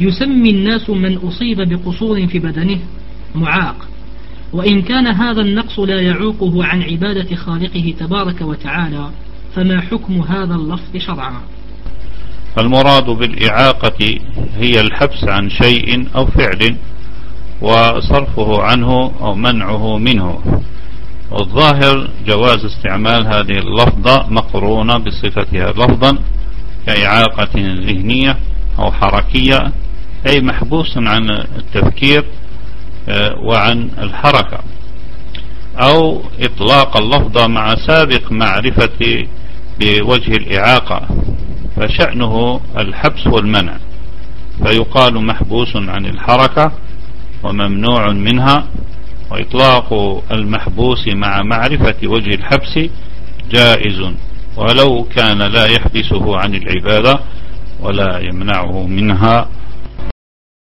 يسمي الناس من أصيب بقصور في بدنه معاق. وإن كان هذا النقص لا يعوقه عن عبادة خالقه تبارك وتعالى فما حكم هذا اللفظ شرعا؟ المراد بالإعاقة هي الحبس عن شيء أو فعل وصرفه عنه أو منعه منه. والظاهر جواز استعمال هذه اللفظة مقرونة بصفتها لفظا كإعاقة ذهنية أو حركية أي محبوس عن التفكير آه، وعن الحركة. أو إطلاق اللفظة مع سابق معرفة بوجه الإعاقة فشأنه الحبس والمنع. فيقال محبوس عن الحركة وممنوع منها وإطلاق المحبوس مع معرفة وجه الحبس جائز. ولو كان لا يحبسه عن العبادة ولا يمنعه منها